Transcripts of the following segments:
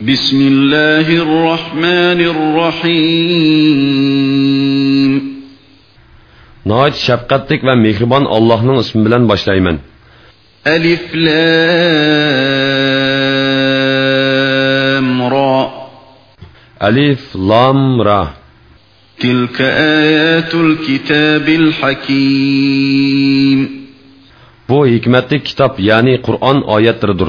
بسم الله الرحمن الرحيم Nəhayət şəfqətlik və mehriban Allah'ın ismi bilan başlayman. ألف لام را Alif, Lam, Ra. تلك آيات الكتاب الحكيم Bu hikmetli kitap yani Kur'an ayetleridir.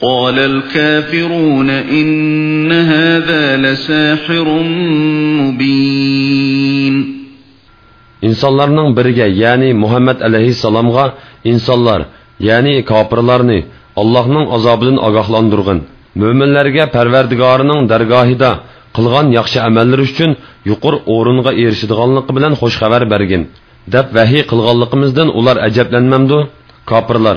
قال الكافرون إن هذا لساحر مبين İnsanlarning biriga ya'ni Muhammad alayhissalomga insonlar ya'ni kofirlarni Allohning azobidan ogohlantirgin. Mo'minlarga Parvardigorining dargohida qilgan yaxshi amallari uchun yuqur o'ringa erishadiganligi bilan xush xabar bergin. deb vahiy qilganligimizdan ular ajablanmamdu. Kofirlar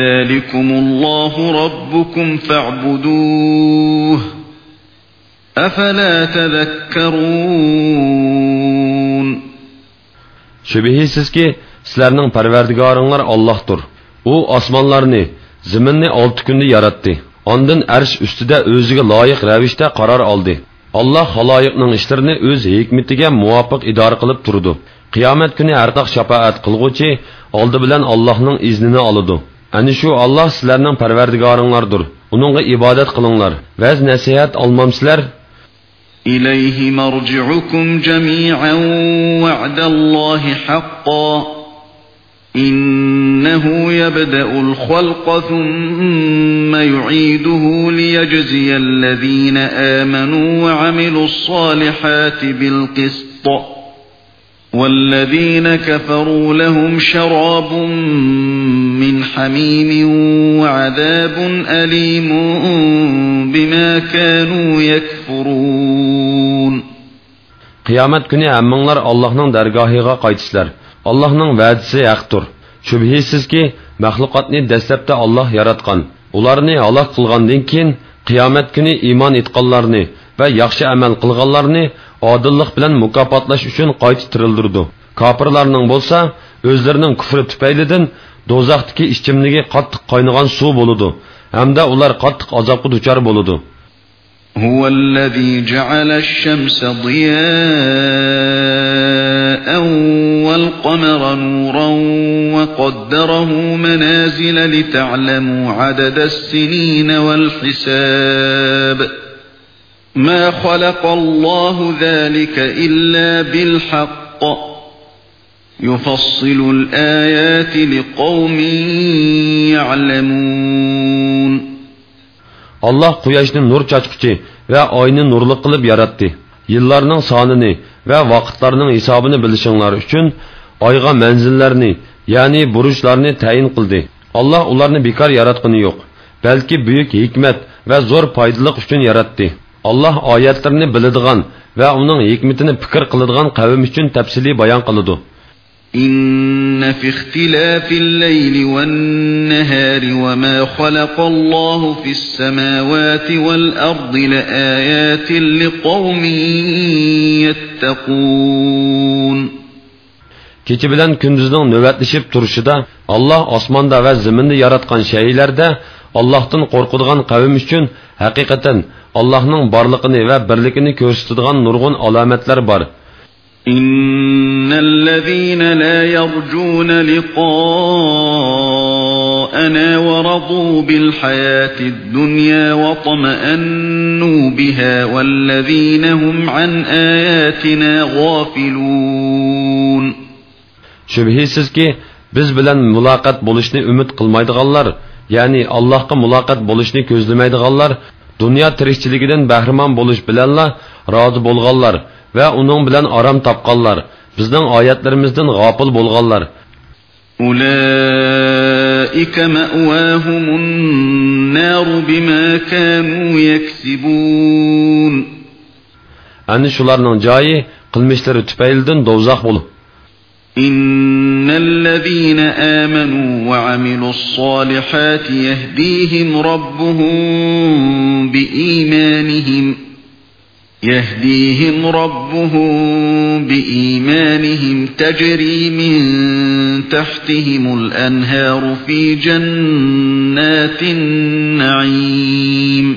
ذلكم الله ربكم فاعبدوه أفلا تذكرون Şübihisiz ki sizlerning parvardigoringlar Allohdir. U osmonlarni, zaminni 6 kunda yaratdi. Ondan arsh ustida o'ziga loyiq ravishda qaror oldi. Alloh xaloyiqning ishlarini o'z hikmatiga muvofiq idora qilib turdi. Qiyomat kuni har qaq shafaat qilguvchi oldi bilan Allohning iznini oladi. Ani shu Alloh sizlarning parvardigoringlardir. Uningga ibodat qilinglar. Vaz nasihat olmamsizlar إليه مرجعكم جميعا وعد الله حقا إنه يبدأ الخلق ثم يعيده ليجزي الذين آمنوا وعملوا الصالحات بالقسط والذين كفروا لهم شراب من حميم وعذاب أليم بما كانوا يكفرون Qiyomat kuni hammanglar Allohning dargohiga qaytisizlar. Allohning va'dasi haqdir. Shubhisizki, maxluqotni dastlabda Alloh yaratgan. Ularni halok qilgandan keyin qiyomat kuni iymon etganlarni va yaxshi amal qilganlarni odillik bilan mukofotlash uchun qayta tirildirdi. Kofirlarning bo'lsa, o'zlarining kufri tufaylidan do'zaxdagi ichimligi qattiq qaynagan suv bo'ladi. Hamda ular qattiq azobga duchor bo'ladi. هو الذي جعل الشمس ضياء والقمر نورا وقدره منازل لتعلموا عدد السنين والحساب ما خلق الله ذلك إلا بالحق يفصل الآيات لقوم يعلمون Allah quyoshni nur chachquchi va oyni nurli qilib yaratdi. Yillarning sonini va vaqtlarning hisobini bilishinglar uchun oyga manzillarni, ya'ni burujlarni tayin qildi. Allah ularni bekor yaratgani yo'q, balki buyuk hikmat va zo'r foydaliq uchun yaratdi. Allah oyatlarini biladigan va uning hikmatini fikr qiladigan qavm uchun tafsiliy bayon qiladi. إن في اختلاف الليل والنهار وما خلق الله في السماوات والأرض لآيات لقوم يتقون Kechi bilan kunduzning navbatlashib turishida Alloh osmonda va zaminni yaratgan shaylarda Allohdan qo'rqadigan qavm uchun haqiqatan Allohning borlig'ini va birligini ko'rsatadigan nurg'un alomatlar bor. إن الذين لا يرجون لقاء لقاءنا ورضوا بالحياة الدنيا واطمأنوا بها والذين هم عن آياتنا غافلون shubhisizki biz bilan muloqot bo'lishni umid qilmaydiganlar ya'ni allohga muloqot bo'lishni ko'zlamaydiganlar dunyo tirikchiligidan bahramon bo'lish bilanla rozi bo'lganlar va uning bilan orom topganlar bizning oyatlarimizdan g'ofil bo'lganlar أولئك مأواهم النار بما كانوا يكسبون ana shularning joyi qilmishlari tufaylidan do'zax bo'lib إن الذين آمنوا وعملوا الصالحات يهديهم ربهم بإيمانهم يهديهم ربهم بإيمانهم تجري من تحتهم الأنهار في جنات النعيم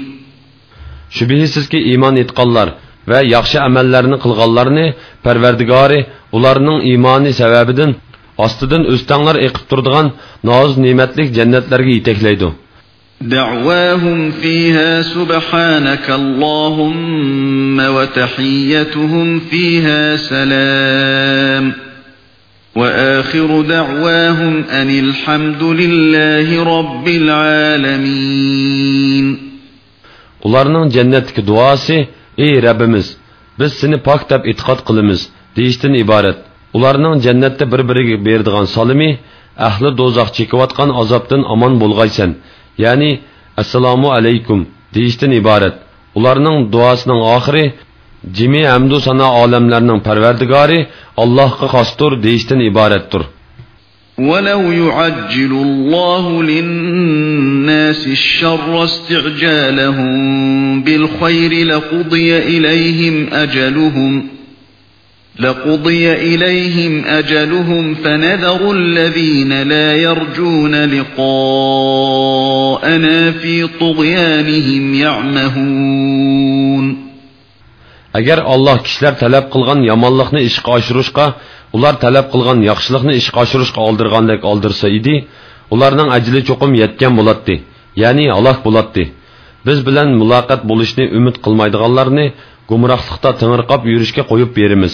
shubhisizki iymon etqanlar va yaxshi amallarni qilganlarni parvardigori ularning iymoni sababidan ostidan o'stanglar eqib turadigan noz ne'matlik jannatlarga yetaklaydi دعواهم فيها سبحانك اللهم وتحيتهم فيها سلام وآخر دعواهم أن الحمد لله رب العالمين ularning jannatdagi duosi ey rabbimiz biz seni pok deb e'tiqod qilamiz deyishdan iborat ularning jannatda bir biriga beradigan solimi ahli do'zax chekayotgan azobdan omon bo'lg'aysan ya'ni assalomu alaykum deyishdan iborat ularning duosining oxiri jimi hamdu sano olamlarning parvardigori allohga xosdir deyishdan iboratdir ولو يعجل الله للناس الشر استعجالهم بالخير لقضي إليهم أجلهم لقضي إليهم أجلهم فنذر الذين لا يرجون لقاءنا في طغيانهم يعمهون agar olloh kishilar talab qilgan yomonlikni ishga oshirishga ular talab qilgan yaxshilikni ishga oshirishga oldirgandek oldirsa edi ularning ajli cho'qim yetgan bo'ladi ya'ni halok bo'ladi biz bilan muloqot bo'lishni umid qilmaydiganlarni gumrohlikda tingirqab yurishga qo'yib beramiz.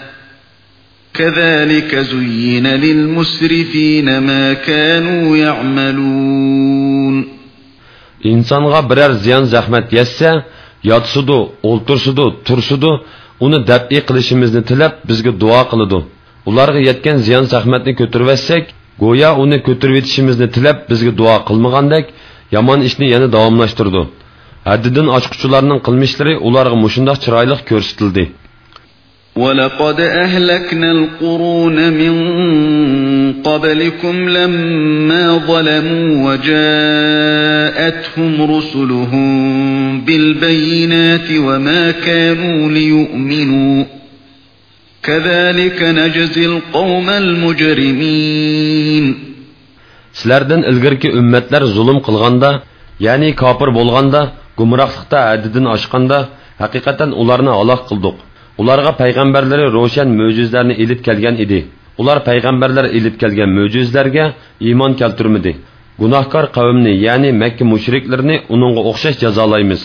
كذلك زين للمسرفين ما كانوا يعملون biror ziyon zahmat yetsa yotsudu o'ltirsudu tursudu uni dabiy qilishimizni tilab bizga duo qiladi ularga yetgan ziyon zahmatni ko'tarvatsak go'yo uni ko'tarib yetishimizni tilab bizga duo qilmagandek yomon ishni yana davomlashtirdi haddidan oshquchilarning qilmishlari ularga mushundoq chiroyli ko'rsatildi ولقد أهلكنا القرون من قبلكم لما ظلموا وجاءتهم رسلهم بالبينات وما كانوا ليؤمنوا كذلك نجزي القوم المجرمين سلاردن الغركي أمتلر ظلم قلغانده یعنی يعني کافر بولغانده گمراخلقتا عددن اشقانده حقیقتن اولارنا الله قلدوک ularga payg'ambarlari ro'shan mo'jizlarni ilib kelgan edi ular payg'ambarlar ilib kelgan mo'jizlarga iymon keltirmadi gunohkor qavmni ya'ni makka mushriklarini uningga o'xshash jazolaymiz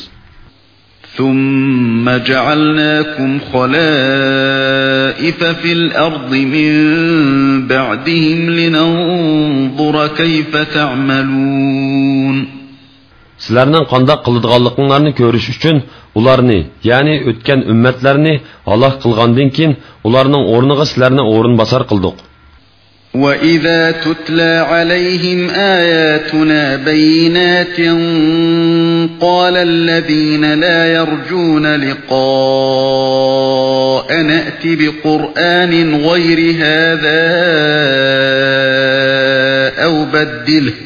ثم جعلناكم خلائف في الأرض من بعدهم لننظر كيف تعملون sizlarning qandoq qiladiganliklarini ko'rish uchun ularni ya'ni o'tgan ummatlarni halok qilgandan keyin ularning o'rniga sizlarni o'rin bosar qildik وَإِذَا تُتْلَى عَلَيْهِمْ آيَاتُنَا بَيِّنَاتٍ قَالَ الَّذِينَ لَا يَرْجُونَ لِقَاءَنَا ائْتِ بِقُرْآنٍ غَيْرِ هَذَا أَوْ بَدِّلْهُ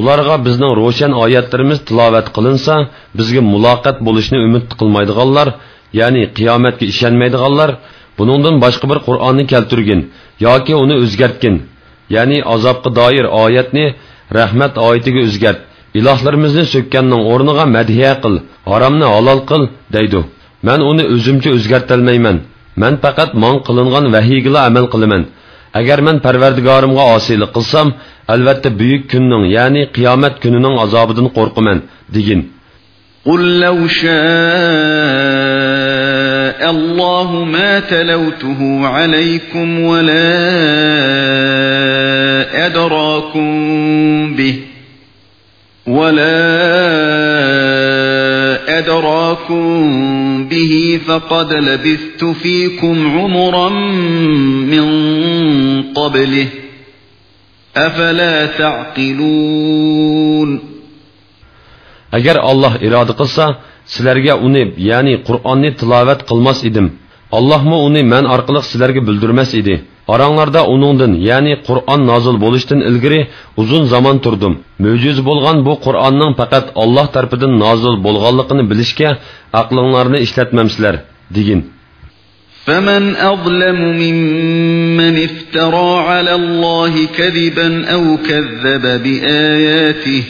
Ularga bizning ro'shan oyatlarimiz tilovat qilinsa bizga muloqot bo'lishni umid qilmaydiganlar ya'ni qiyomatga ishonmaydiganlar buningdan boshqa bir qur'onni keltirgin yoki uni o'zgartgin ya'ni azobga doir oyatni rahmat oyatiga o'zgart ilohlarimizni so'kkanning o'rniga madhiya qil haromni halol qil deydi man uni o'zimcha o'zgartolmayman man faqat mon qilingan vahiygila amal qilaman agar man parvardigorimga osiylik qilsam albatta buyuk kunning ya'ni qiyomat kunining azobidan qo'rqaman degin قل لو شاء الله ما تلوته عليكم ولا أدراكم به ولا أدراكم به فقد لبثت فيكم عمرا من قبله أفلا تعقلون agar olloh iroda qilsa sizlarga uni ya'ni qur'onni tilovat qilmas edim allohmi uni man orqali sizlarga bildirmas edi oranglarda uningdan ya'ni qur'on nozil bo'lishdan ilgari uzun zamon turdim mo'jiz bo'lgan bu qur'onning faqat olloh tarafidan nozil bo'lganligini bilishga aqlinglarni ishlatmamsizlar degin فمن أظلم ممن افترى على الله كذبا أو كذب بآياته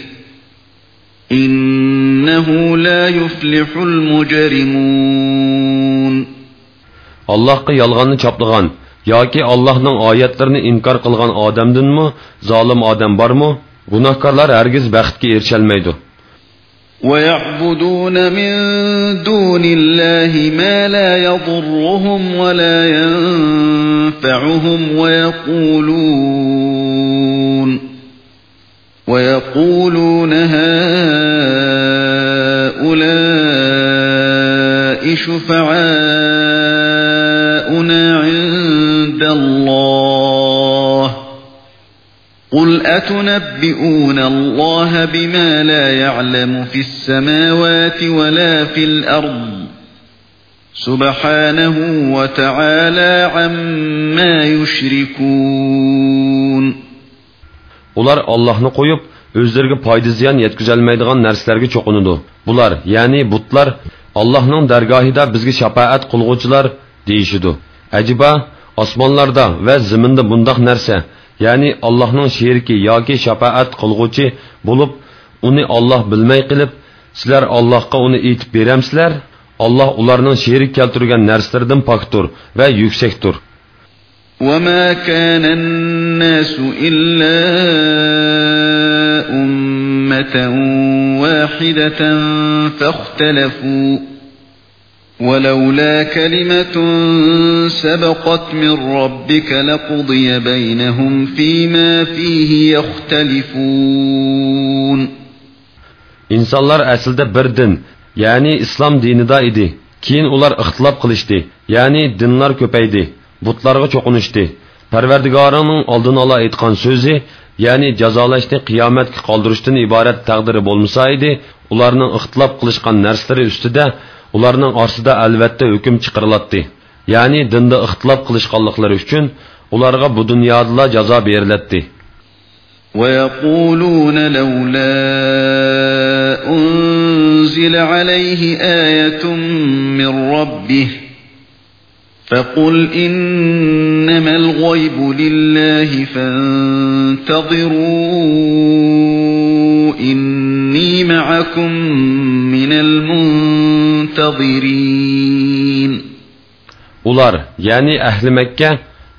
إنه لا يفلح المجرمون allohga yolg'onni choplagan ياكي الله نع آياتلرنى إنكار قلغان آدمدن مو زالم آدم بار مو غناكارلار هرگز بخت كي إرچلميدو ويعبدون من دون الله ما لا يضرهم ولا ينفعهم ويقولون ويقولون هؤلاء شفعاء عند الله قل أتنبئون الله بما لا يعلم في السماوات ولا في الأرض سبحانه وتعالى عما يشركون ular ollohni qo'yib o'zlariga foyda ziyon yetkazolmaydigan narsalarga cho'qinadi bular ya'ni butlar allohning dargohida bizga shafoat qilg'uvchilar deyishidi ajiba osmonlarda va ziminda bundoq narsa ya'ni allohning sheriki yoki shafoat qilg'uvchi bo'lib uni olloh bilmay qilib sizlar allohga uni aytib beramsizlar olloh ularning sherik keltirgan narsalardan poktur va yuksakdir وما كان الناس إلا أمة واحدة فاختلفوا ولولا كلمة سبقت من ربك لقضي بينهم فيما فيه يختلفون insonlar aslida bir din ya'ni islom dinida edi keyin ular ixtilof qilishdi ya'ni dinlar ko'paydi butlarga cho'qinishdi parvardigoringning oldin ola aytgan so'zi ya'ni jazolashni qiyomatga qoldirishdan iborat taqdiri bo'lmasa edi ularning ixtilof qilishgan narsalari ustida ularning orasida albatta hukm chiqariladi ya'ni dinda ixtilof qilishganliklari uchun ularga bu dunyodala jazo beriladi ويقولون لولا أنزل عليه آية من ربه فقل إنما الغيب لله فانتظروا إني معكم من المنتظرين ular ya'ni ahli makka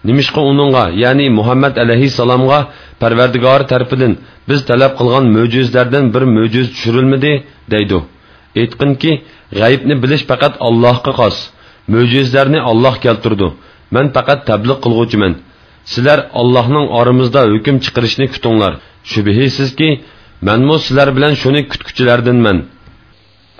nimishqa uningga ya'ni muhammad alayhissalomga parvardigori tarafidan biz talab qilgan mo'jizlardan bir mo'jiz tushirilmidi deydi aytqinki g'aybni bilish faqat allohga xos mo'jizlarni olloh keltirdi man faqat tabliq qilg'uvchiman sizlar allohning oramizda hukm chiqarishni kutinglar shubhisizki manmu sizlar bilan shuni kutguchilardinman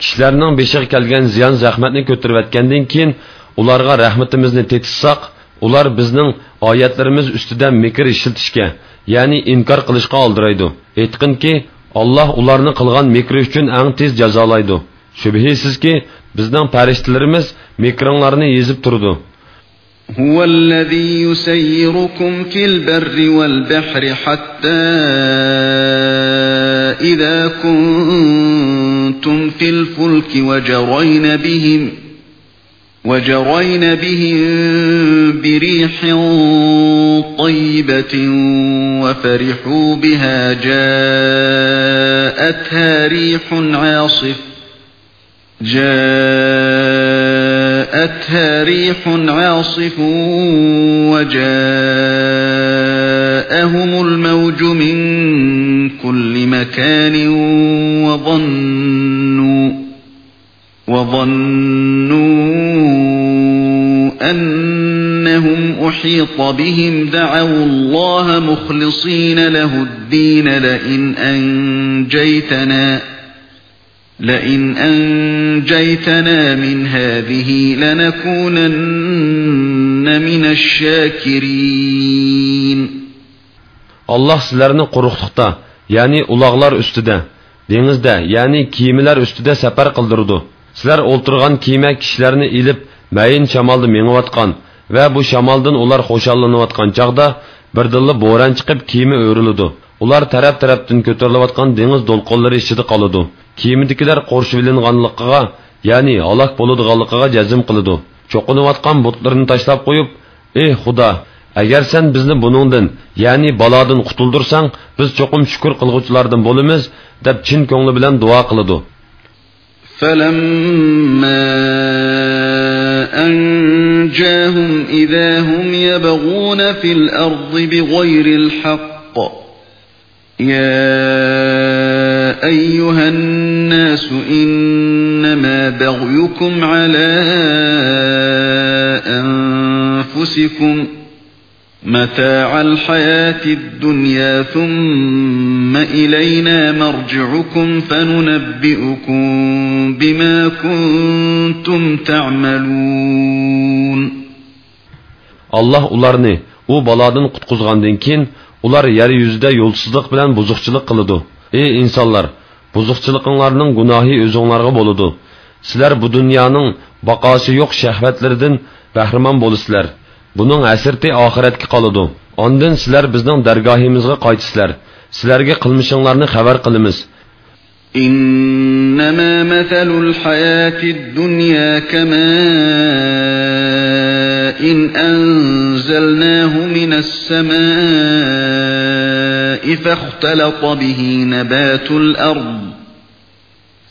kishilarning beshiga kelgan ziyon zahmatni ko'tarayotgandan keyin ularga rahmatimizni tetishsaq ular bizning oyatlarimiz ustida mikr ishlatishga ya'ni inkor qilishga oldiraydi aytqinki olloh ularni qilgan mikri uchun ang tez jazolaydi shubhisizki bizning farishtalarimiz mikringlarni yezib turdi هو الذي يسيركم في البر والبحر حتى إذا كنتم في الفلك وجرين بهم وجرين بهم بريح طيبة وفرحوا بها جاءتها ريح عاصف جاءتها ريح عاصف وجاءهم الموج من كل مكان وظنوا وظنوا أنهم أحيط بهم دعوا الله مخلصين له الدين لئن أنجيتنا لئن أنجيتنا من هذه لنكونن من الشاكرين. Allah sizlarni quruqliqda, ya'ni uloqlar ustida, dengizda, ya'ni kiyimlar ustida safar qildirdi. Sizlar o'ltirgan kiyima kishilarni ilib, mayin shamolda mengayotgan va bu shamoldan ular xo'shallanayotgan chog'da birdilla bo'ron chiqib kiyimi o'riladi. Ular taraf-tarafdan ko'tarilayotgan dengiz to'lqinlari ichida qoladi. Kiyimidagilar qo'rshivilinganligiga, ya'ni halok bo'ladiganligiga jazm butlarni tashlab qo'yib, "Ey Xudo, agar sen bizni buningdan, ya'ni balodan qutuldirsang, biz cho'qim shukr qilguvchilardan bo'lamiz" deb chin ko'ngli bilan duo qiladi. أَنْجَاهُمْ إِذَا هُمْ يَبْغُونَ فِي الْأَرْضِ بِغَيْرِ الْحَقِّ يَا أَيُّهَا النَّاسُ إِنَّمَا بَغْيُكُمْ عَلَى أَنفُسِكُمْ مَتَاعَ الْحَيَاةِ الدُّنْيَا ثُمَّ إِلَيْنَا مَرْجِعُكُمْ فَنُنَبِّئُكُم بِمَا كُنتُمْ تَعْمَلُونَ Allah ularni u balodan qutqizgandan keyin ular yer yuzida yo'lsizlik bilan buzuqchilik qiladi. Ey insonlar, buzuqchiliklarning gunohi o'zinglarga bo'ladi. Sizlar bu dunyoning baqosi yo'q shahvatlaridan bahramon bo'lisizlar. بنون اثرتی آخرت کی قلدو. آندن سیلر بزنن درگاهی میزگ قایت سیلر. سیلرگ قلمشانلرن خبر قلمیز. اینما مثل الحياة الدنيا کما این انزلناه من السماء فاختلط به نبات الأرض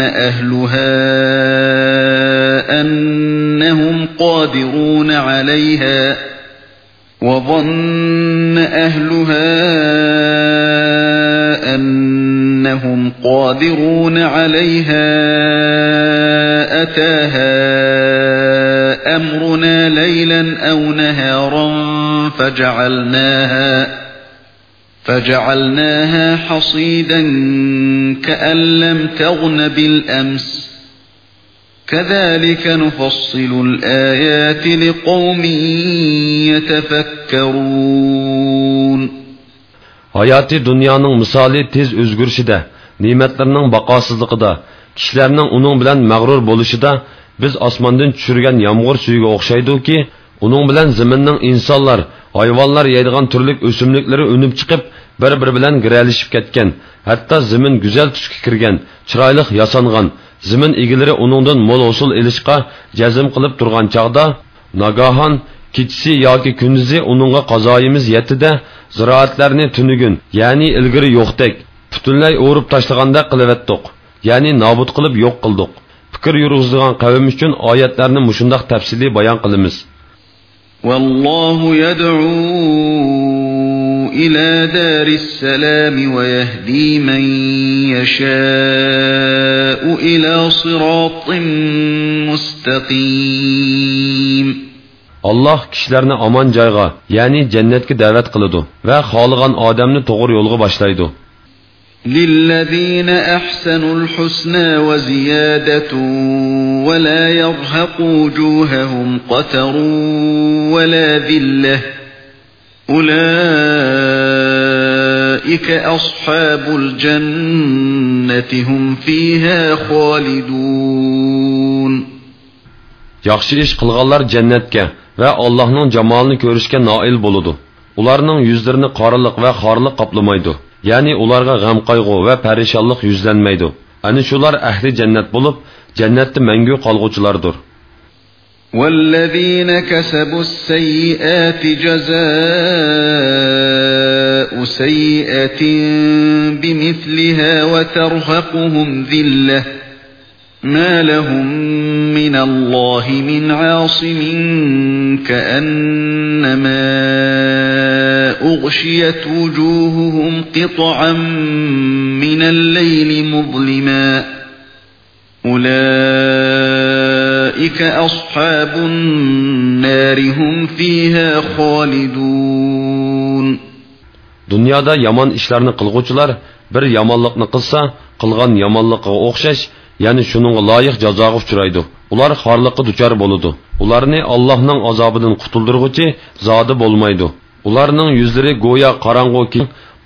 أهلها أنهم قادرون عليها وظن أهلها أنهم قادرون عليها أتاها أمرنا ليلا أو نهارا فجعلناها فجعلناها حصيدا كأن لم تغن بالأمس كذلك نفصل الآيات لقوم يتفكرون Hayati dunyoning misoli tez o'zgarishida, ne'matlarning baqosizligida, kishilarning uning bilan mag'rur bo'lishida, biz osmondan tushirgan yomg'ir suyiga o'xshayduki uning bilan zaminning insonlar hayvonlar yeydigan turli o'simliklari unib chiqib bir biri bilan giralishib zamin go'zal tusga kirgan chiroyli yasangan zamin egalari uningdan mo'l hosil ilishqa jazm qilib turgan chog'da nagahon kechisi yoki kunduzi uningga qazoyimiz yetida ziroatlarni tunugun ya'ni ilgari yo'qdek butunlay o'rib tashlaganda qilivetdiq ya'ni nobud qilib yo'q qildik fikr yurg'izgan qavm uchun oyatlarni mushundoq tafsiliy bayon qilamiz والله يدعو إلى دار السلام ويهدي من يشاء إلى صراط مستقيم alloh kishilarni omon joyga ya'ni jannatga da'vat qiladi va xohlagan odamni to'g'ri yo'lga boshlaydi للذين أحسنوا الحسنى وزيادة ولا يرهق وجوههم قتر ولا ذلة أولئك أصحاب الجنة هم فيها خالدون yaxshi ish qilganlar jannatga va allohning jamolini ko'rishga noil bo'ludi ularning yuzlarini qoriliq va xorliq qoplamaydi ya'ni ularga g'am qayg'u va parishonlik yuzlanmaydi ana shular ahli jannat bo'lib jannatda mangu qolg'uvchilardir والذين كسبوا السيئات جزاء سيئة بمثلها وترهقهم ذلة ما لهم من الله من عاصم كأنما أغشيت وجوههم قطعا من الليل مظلما. أولئك أصحاب النار هم فيها خالدون. dunyoda yomon ishlarni qilg'uvchilar bir yomonlikni qilsa qilgan yomonliqqa o'xshash ya'ni shuning loyiq jazoga uchraydi ular xorliqqa duchor bo'ladi ularni allohning azobidan qutuldirg'uchi zodi bo'lmaydi ularning yuzlari go'yo qorong'u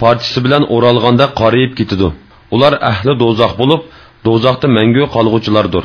parchasi bilan o'ralganda qorayib ketadi ular ahli do'zax bo'lib do'zaxda mangu qolg'uvchilardir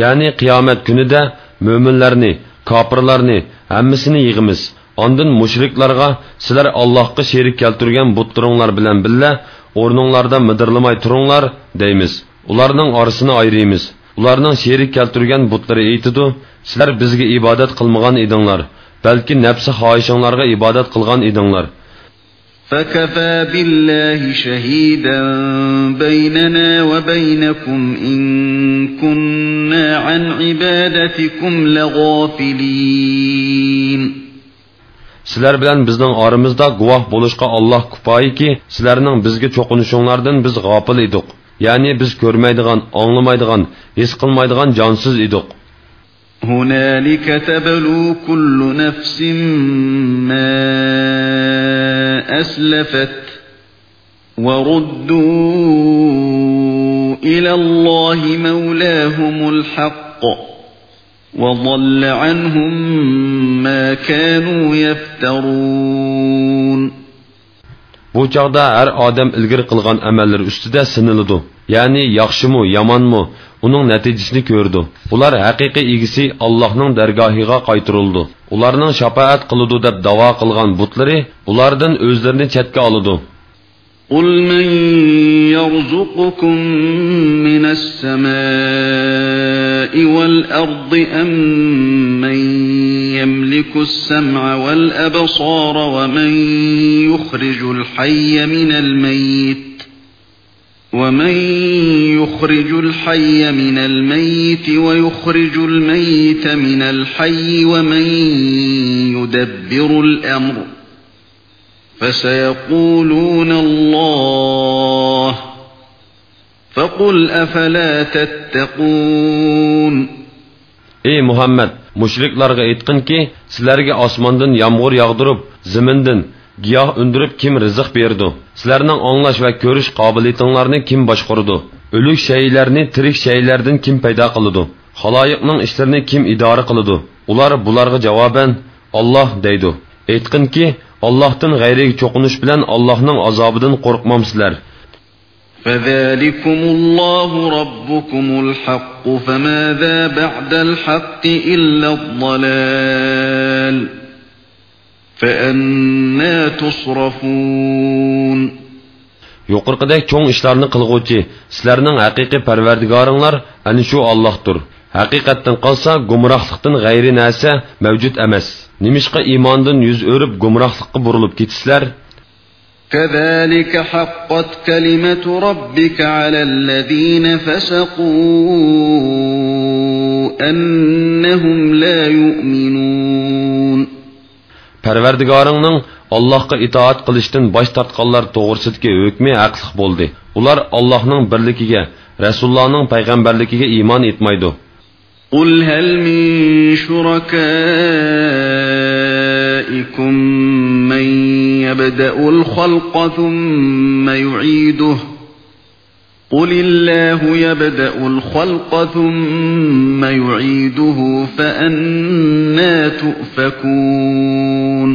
ya'ni qiyomat kunida mo'minlarni kofirlarni hammasini yig'imiz ondin mushriklarga sizlar allohga sherik keltirgan butlaringlar bilan billa o'rninglarda midirlamay turinglar deymiz ularning orasini ayraymiz ularning sherik keltirgan butlari aytidi sizlar bizga ibodat qilmagan edinglar balki nafsi xohishinglarga ibodat qilgan edinglar فكفى بالله شهيدا بيننا وبينكم إن كنا عن عبادتكم لغافلين sizlar bilan bizning oramizda guvoh bo'lishga olloh kifoyiki sizlarning bizga cho'qinishinglardan biz g'ofil edik ya'ni biz ko'rmaydigan anglamaydigan his qilmaydigan jonsiz edik هنالك تبلو كل نفس ما أسلفت وردوا إلى الله مولاهم الحق وضل عنهم ما كانوا يفترون bu chog'da har odam ilgari qilgan amallari ustida siniladi ya'ni yaxshimu yomonmi uning natijasini ko'rdi ular haqiqiy egisi allohning dargohiga qaytirildi ularning shafoat qiludi deb davo qilgan butlari ulardan o'zlarini chetga oladi قل من يرزقكم من السماء والأرض أم من يملك السمع والأبصار ومن يخرج الحي من الميت ومن يخرج الحي من الميت ويخرج الميت من الحي ومن يدبر الأمر فسيقولون الله فقل أفلا تتقون ey muhammad mushriklarga aytqinki sizlarga osmondan yomg'ir yog'dirib zimindan giyoh undirib kim rizq berdi sizlarning anglash va ko'rish qobiliyatinglarni kim boshqardi o'lik shaylarni tirik shaylardan kim paydo qiladi haloyiqning ishlarini kim idora qiladi ular bularga javoban olloh deydi aytqinki ollohdan g'ayriga cho'qinish bilan allohning azobidan qo'rqmamsizlar فذلكم الله ربكم الحق فماذا بعد الحق إلا الضلال فأنا تصرفون yuqorqidek cho'ng ishlarni qilg'uvchi sizlarning haqiqiy parvardigoringlar ana shu ollohdir haqiqatdan qolsa gumrohlikdan g'ayri narsa mavjud emas nimishqa iymondan yuz o'rib gumrohlikqa burilib ketisizlar كذلك حقت كلمة ربك على الذين فسقوا أنهم لا يؤمنون Parvardigoringning Allohga itoat qilishdan bosh tortganlar to'g'risidagi hukmi haqliq bo'ldi. Ular Allohning birligiga, Rasulullohning payg'ambarligiga iymon etmaydi. قل هل من شركائكم من يبدأ الخلق ثم يعيده قل الله يبدأ الخلق ثم يعيده فأنا تؤفكون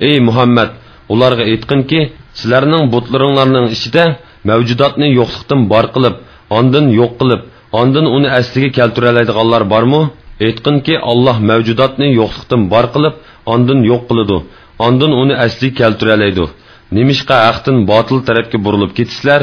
Ey Muhammad, ularga aytqinki, sizlarning butlaringlarning ichida mavjudotni yo'qlikdan bor qilib, ondan yo'q qilib, ondan uni asliga keltira oladiganlar bormi? Aytqinki, Alloh mavjudotni yo'qlikdan bor qilib, ondan yo'q qiladi. Ondan uni asliga keltira oladi. Nimishqa haqdan botil tarafga burilib ketisizlar?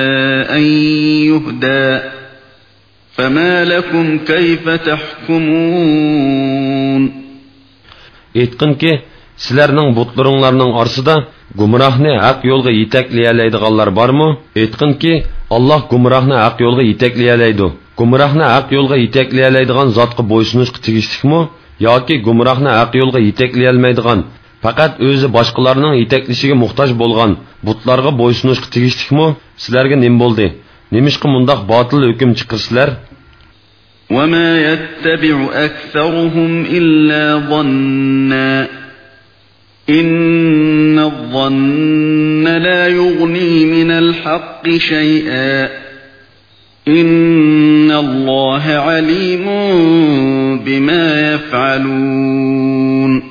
أن يهدى فما لكم كيف تحكمون Aytqinki, sizlarning butlaringlarning orasida gumrohni haq yo'lga yetaklayoladiganlar bormi? Aytqinki, Alloh gumrohni haq yo'lga yetaklayoladi. Gumrohni haq yo'lga yetaklayoladigan zotga bo'ysunishga tegishlikmi yoki gumrohni haq yo'lga yetaklay olmaydigan, faqat o'zi boshqalarning yetaklishiga muhtoj bo'lgan butlarga bo'ysunishga tegishlikmi? Sizlarga nim bo'ldi? Nimishqa mundoq botil hukm chiqirsizlar? وما يتبع أكثرهم إلا ظنا إن الظن لا يغني من الحق شيئا إن الله عليم بما يفعلون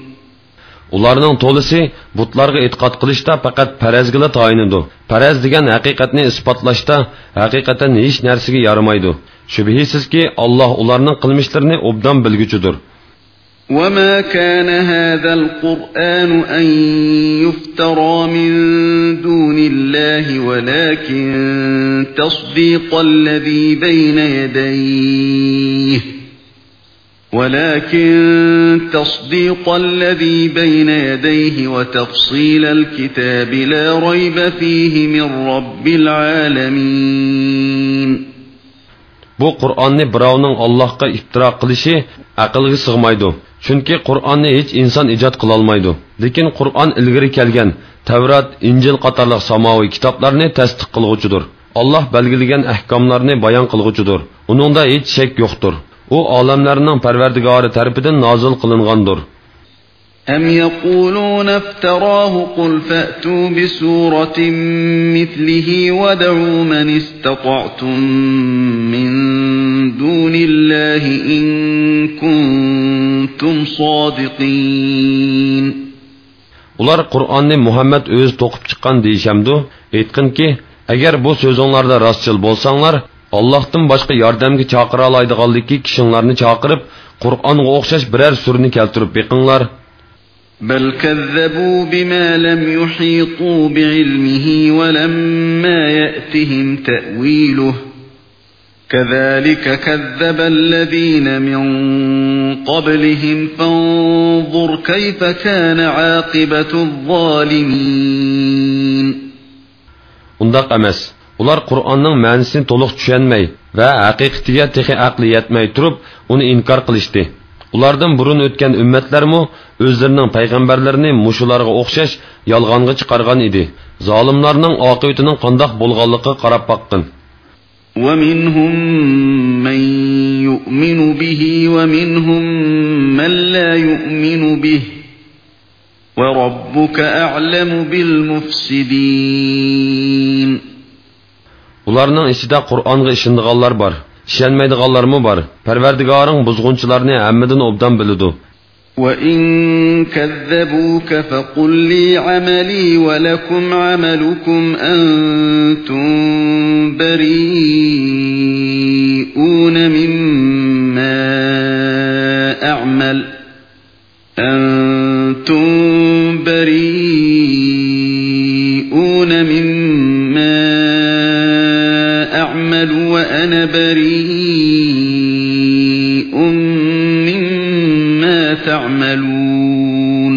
Ularning to'lisi butlarga e'tiqod qilishda faqat farazgila tayinidi. Faraz degan haqiqatni isbotlashda haqiqatan hech narsaga yaramaydi. Shubhisizki Alloh ularning qilmishlarini obdan bilguchidir. وما كان هذا القرآن أن يفترى من دون الله ولكن تصديق الذي بين يديه ولكن تصديق الذي بين يديه وتفصيل الكتاب لا ريب فيه من رب العالمين Bu Qur'onni birovning Allohga iftiro qilishi aqlga sig'maydi. Chunki Qur'onni hech inson ijod qila olmaydi. Lekin Qur'on ilgari kelgan Tavrat, Injil qatorliq samoviy kitoblarni tasdiq qilguvchidir. Alloh belgilagan ahkomlarni bayon qilguvchidir. Uningda hech shak yo'qdir. U olamlarning Parvardigori tarafidan nozil qilingandir. أم يقولون افتراه قل فأتوا بسورة مثله ودعوا من استطعتم من دون الله إن كنتم صادقين Ular Qur'onni Muhammad o'zi to'qib chiqqan deyishamdu. Aytqinki, agar bu so'zinglarda rostchil bo'lsanglar, Allohdan boshqa yordamga chaqira oladiganligi kishinglarni chaqirib, Qur'onga o'xshash biror surni keltirib beqinglar. بل كذبوا بما لم يحيطوا بعلمه ولما يأتهم تأويله كذلك كذب الذين من قبلهم فانظر كيف كان عاقبة الظالمين Undaq emas. Ular Qur'onning ma'nosini to'liq tushunmay va haqiqatiga texi aqli yetmay turib, uni inkor qilishdi. Ulardan burun o'tgan ummatlarmu o'zlarining payg'ambarlarini mushularga o'xshash yolg'onga chiqargan edi. Zolimlarning oqibatining qandoq bo'lganligiga qarab boqqin. ومنهم من يؤمن به ومنهم من لا يؤمن به وربك أعلم بالمفسدين Ularning ichida Qur'onga ishonganlar bor, ishonmaydiganlarmi bor. Parvardigoring buzg'unchilarni hammadan obdan biladi. وَإِن كَذَّبُوكَ فَقُل لِّي عَمَلِي وَلَكُمْ عَمَلُكُمْ أَنتُم بَرِيئُونَ مِمَّا أَعْمَلُ أَنتُم وَأَنَا بَرِيءٌ مِّمَّا تَعْمَلُونَ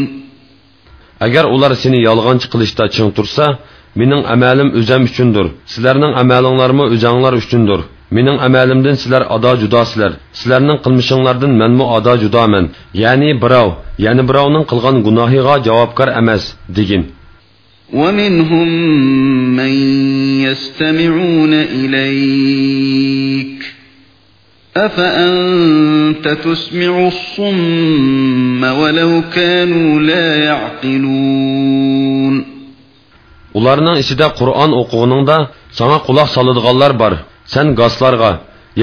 agar ular seni yolg'onchi qilishda ching tursa mening amalim o'zam uchundir sizlarning amalinglarmi o'zanglar uchundir mening amalimdan sizlar ado judosizlar sizlarning qilmishinglardan manmu ado judoman ya'ni birov yana birovning qilgan gunohiga javobgar emas degin ومنهم من يستمعون إليك أفأنت تسمع الصم ولو كانوا لا يعقلون ularning ichida qur'on o'qig'iningda sana quloq soladiganlar bor sen goslarga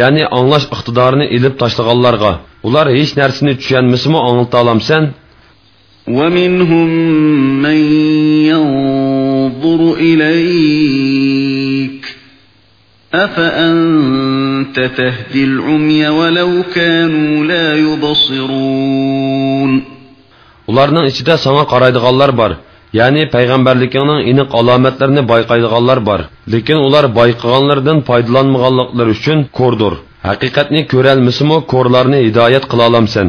ya'ni anglash iqtidorini ilib tashlaganlarga ular hech narsani tushunmasimi anglata olamsan ومنهم من ينظر إليك أفأنت تهدي العمي ولو كانوا لا يبصرون ularning ichida sana qaraydiganlar bor ya'ni payg'ambarlikingning aniq alomatlarini bayqaydiganlar bor lekin ular bayqaganlardan foydalanmaganliklari uchun ko'rdir haqiqatni ko'rolmasimi ko'rlarni hidoyat qila olamsan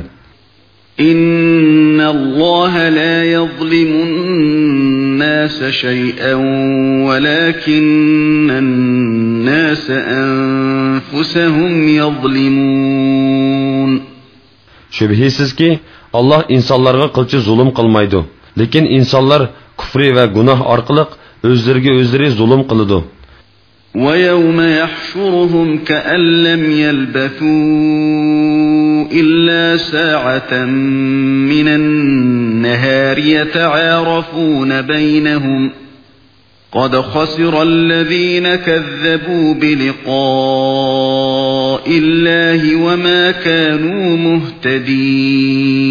إن الله لا يظلم الناس شيئا ولكن الناس أنفسهم يظلمون shubhisizki alloh insonlarga qilchi zulm qilmaydi lekin insonlar kufri va gunoh orqali o'zlariga o'zlari zulm qiladi ويوم يحشرهم كأن لم يلبثوا إلا ساعة من النهار يتعارفون بينهم قد خسر الذين كذبوا بلقاء الله وما كانوا مهتدين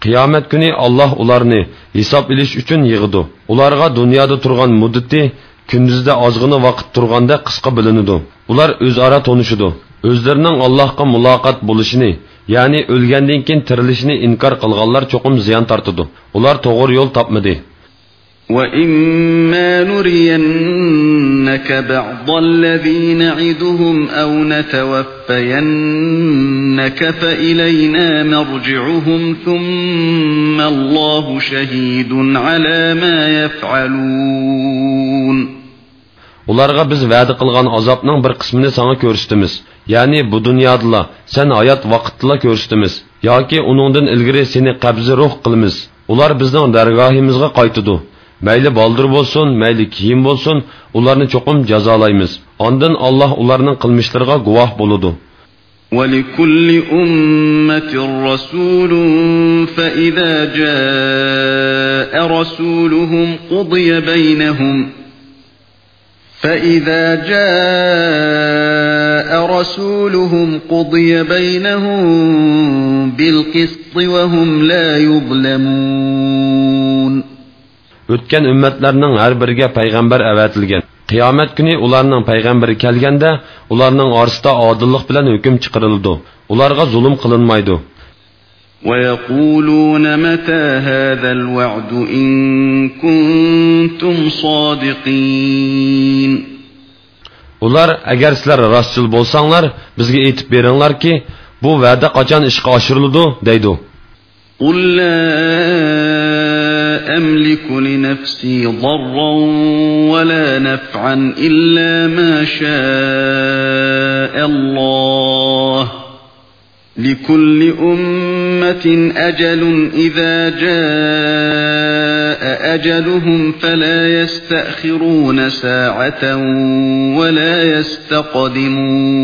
qiyomat kuni olloh ularni hisob ilish uchun yig'idi ularga dunyoda turgan muddati kunduzda ozg'ina vaqt turganda qisqa bilinadi ular o'zaro tonishidi o'zlarining allohga muloqot bo'lishini ya'ni o'lgandan keyin tirilishini inkor qilganlar cho'qim ziyon tortidi ular to'g'ri yo'l topmadi وَإِمَّا نُرِيَنَّكَ بَعْضَ الَّذِي نَعِدُهُمْ أَوْ نَتَوَفَّيَنَّكَ فَإِلَيْنَا مَرْجِعُهُمْ ثُمَّ اللَّهُ شَهِيدٌ عَلَى مَا يَفْعَلُونَ ularga biz va'da qilgan azobning bir qismini sana ko'rsatamiz ya'ni bu dunyodala sen hayot vaqtida ko'rsatamiz yoki uningdan ilgari seni qabzi ruh qilamiz ular bizning dargohimizga qaytidi mayli boldir bo'lsin mayli kiyim bo'lsin ularni cho'qim jazolaymiz ondan olloh ularning qilmishlariga guvoh bo'ladi وَلِكُلِّ أُمَّةٍ رَسُولٌ فَإِذَا جَاءَ رَسُولُهُمْ قُضِيَ بَيْنَهُمْ فَإِذَا جَاءَ رَسُولُهُمْ قُضِيَ بَيْنَهُم بِالْقِسْطِ وَهُمْ لَا يُظْلَمُونَ o'tgan ummatlarning har biriga payg'ambar avatilgan qiyomat kuni ularning payg'ambari kelganda ularning orasida odillik bilan hukm chiqarildi ularga zulm qilinmaydi وَيَقُولُونَ مَتَى هَذَا الْوَعْدُ إِن كُنتُمْ صَادِقِينَ ular agar sizlar rostchil bo'lsanglar bizga aytib beringlarki bu va'da qachon ishga oshiriladi deydi قل لا أملك لنفسي ضرا ولا نفعا إلا ما شاء الله لكل أمة أجل إذا جاء أجلهم فلا يستأخرون ساعة ولا يستقدمون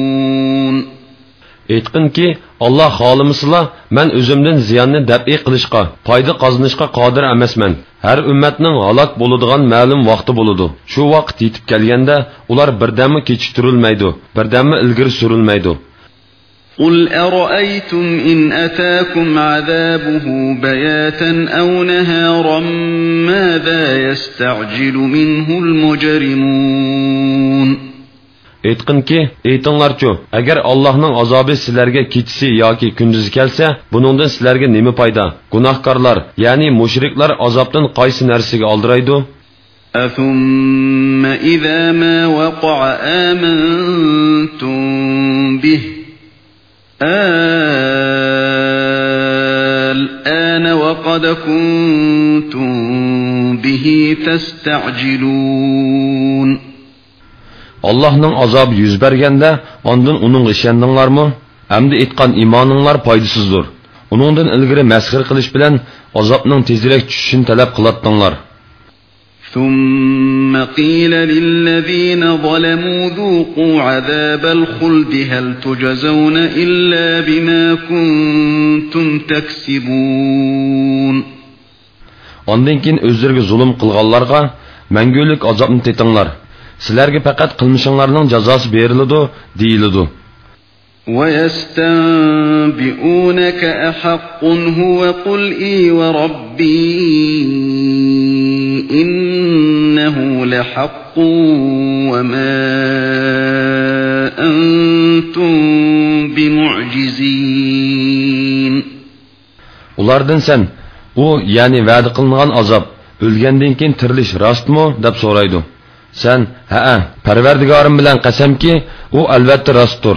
aytqinki olloh xohlimisila man o'zimdan ziyonni dabiy qilishga foyda qozonishga qodir emasman har ummatning halok bo'ladigan ma'lum vaqti bo'ladi shu vaqt yetib kelganda ular birdammi kechiktirilmaydi birdammi ilgari surilmaydi قل أرأيتم إن أتاكم عذابه بياتا أو نهارا ماذا يستعجل منه المجرمون aytqinki aytinglarchu agar allohning azobi sizlarga kechisi yoki kunduzi kelsa buningdan sizlarga nima foyda gunohkorlar ya'ni mushriklar azobdan qaysi narsaga oldiraydi أثم إذا ما وقع آمنتم به الآن وقد كنتم به تستعجلون allohning azobi yuz berganda ondan uning ishondinglarmi amdi aytgan iymoninglar foydasizdir uningdan ilgari masxir qilish bilan azobning tezroq tushishini talab qilatdinglar ثم قيل للذين ظلموا ذوقوا عذاب الخلد هل تجزون إلا بما كنتم تكسبون Ondan keyin o'zlariga zulm qilganlarga mangulik azobni tetinglar. Sizlarga faqat qilmishinglarning jazosi beriladi, deyiladi. ويستنبئونك أحق هو قل إي وربي إنه لحق وما أنتم بمعجزين Ulardan sen u ya'ni va'da qilingan azob o'lgandan keyin tirilish rostmi deb so'raydi. Sen ha Parvardigorim bilan qasamki, u albatta rostdir.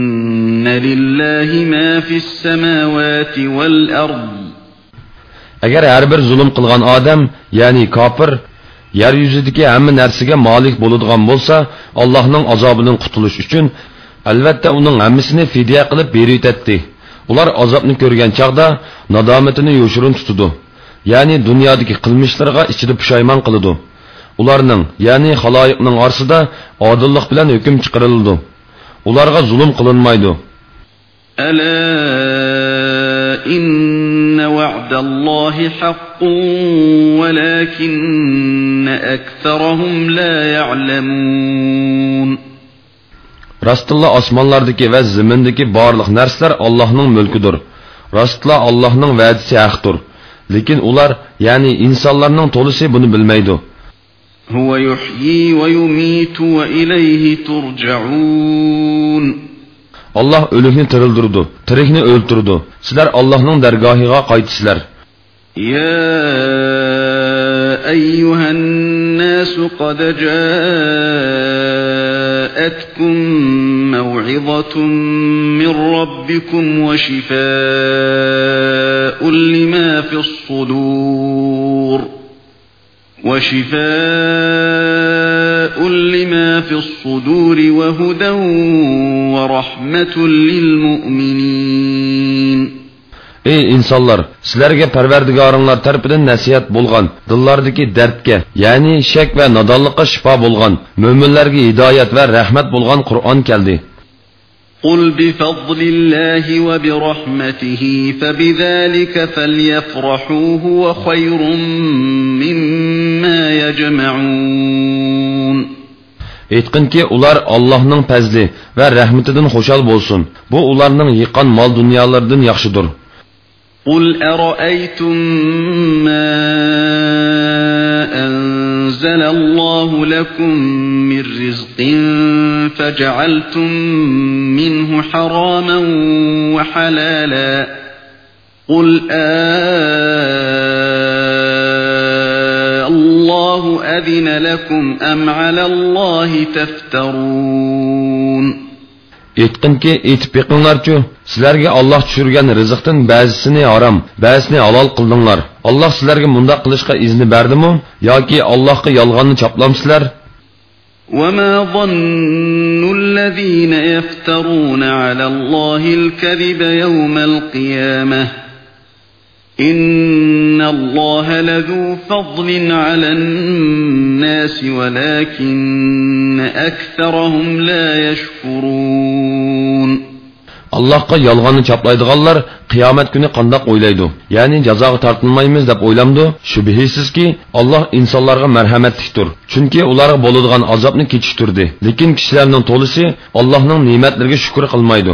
لله ما في السماوات qilinmaydi ألا إن وعد الله حق ولكن أكثرهم لا يعلمون rostilla osmonlardagi va zimindagi barliq narsalar allohning mulkidir rostla allohning va'dasi haqdir lekin ular ya'ni insonlarning to'lisi buni bilmaydi هو يحيي ويميت وإليه ترجعون olloh o'likni tirildirdi tirikni o'ltirdi sizlar allohning dargohiga qaytisizlar يا أيها الناس قد جاءتكم موعظة من ربكم وشفاء لما في الصدور وشفاء لما في الصدور وهدى ورحمة للمؤمنين ey insonlar sizlarga parvardigoringlar tarafidan nasihat bo'lgan dillardagi dardga ya'ni shak va nodonlikqa shifo bo'lgan mo'minlarga hidoyat va rahmat bo'lgan qur'on keldi قل بفضل الله وبرحمته فبذلك فليفرحوا هو خير مما يجمعون aytqinki ular allohning fazli va rahmatidan xushal bo'lsin bu ularning yiqqan mol dunyolaridan yaxshidir قل أرأيتم ما أنزل الله لكم من رزق فجعلتم منه حراما وحلالا قل آه الله أذن لكم أم على الله تفترون aytqinki aytib beqinglarchu sizlarga olloh tushirgan rizqdan ba'zisini harom ba'zisini halol qildinglar olloh sizlarga mundoq qilishga izni berdimi yoki allohga yolg'onni choplamsizlar وما ظن الذين يفترون على الله الكذب يوم القيامه إن الله لذو فضل على الناس ولكن أكثرهم لا يشكرون allohga yolg'onni choplaydiganlar qiyomat kuni qandoq o'ylaydi ya'ni jazoga tortilmaymiz deb o'ylamdi shubhisizki olloh insonlarga marhamatlikdir chunki ularga bo'ladigan azobni kechiktirdi lekin kishilarning to'lisi allohning ne'matlariga shukur qilmaydi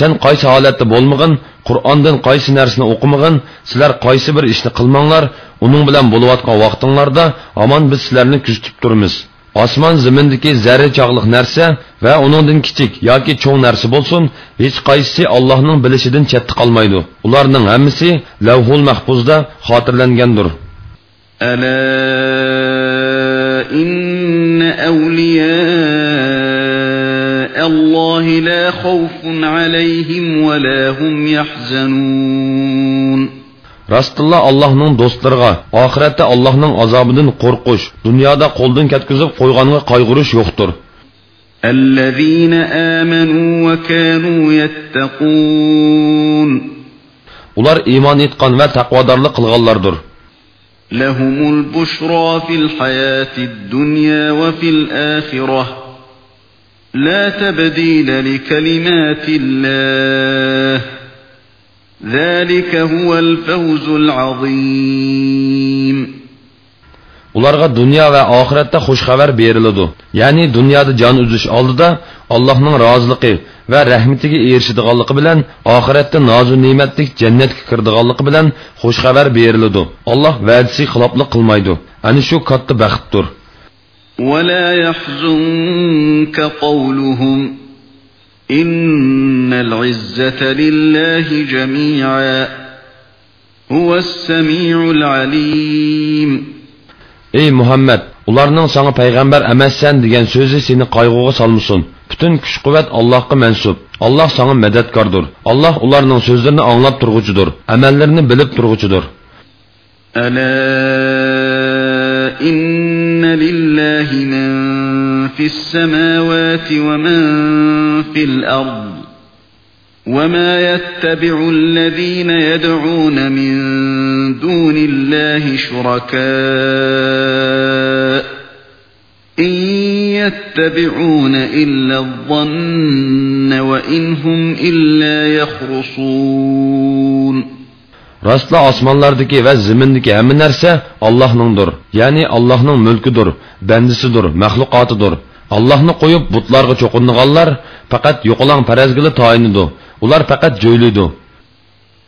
Sen qaysi holatda bo'lmagan, Qur'ondan qaysi narsani o'qimagan, sizlar qaysi bir ishni qilmanglar, uning bilan bo'layotgan vaqtinglarda hamon biz sizlarni kuzatib turamiz. osmon zimindagi zarra chog'liq narsa va uningdan kichik yoki cho'ng narsa bo'lsin hech qaysisi allohning bilishidan chetda qolmaydi ularning hammasi lavhul mahfuzda xotirlangandir ألا إن أولياء الله لا خوف عليهم ولا هم يحزنون rostilla allohning do'stlariga oxiratda allohning azobidan qo'rqish dunyoda qo'ldan ketkazib qo'yganiga qayg'urish yo'qdir الذين آمنوا وكانوا يتقون ular iymon etgan va taqvodorlik qilganlardir لهم البشرى في الحياة الدنيا وفي الآخرة لا تبديل لكلمات الله ذلك هو الفوز العظيم ularga dunyo va oxiratda xush xabar beriladi ya'ni dunyoda jon uzish oldida allohning roziligi va rahmatiga erishadiganligi bilan oxiratda nozu ne'matlik jannatga kirdiganligi bilan xush xabar beriladi alloh va'dasi xiloflik qilmaydi ana shu katta baxtdir ولا يحزنك قولهم إن العزة لله جميعا هو السميع العليم ey muhammad ularning sana payg'ambar emassan degan so'zi seni qayg'uga solmasin butun kuch quvvat allohga mansub alloh sana madadkordir alloh ularning so'zlarini anglab turg'uchidir amallarini bilib turg'uchidir ألا لله من في السماوات ومن في الأرض وما يتبع الذين يدعون من دون الله شركاء إن يتبعون إلا الظن وإن هم إلا يخرصون rostla osmonlardagi va zimindagi hamma narsa allohningdir ya'ni allohning mulkidir bandisidir maxluqotidir allohni qo'yib butlarga cho'qindiganlar faqat yo'qolang farazgili tayinidi ular faqat jo'ylaydi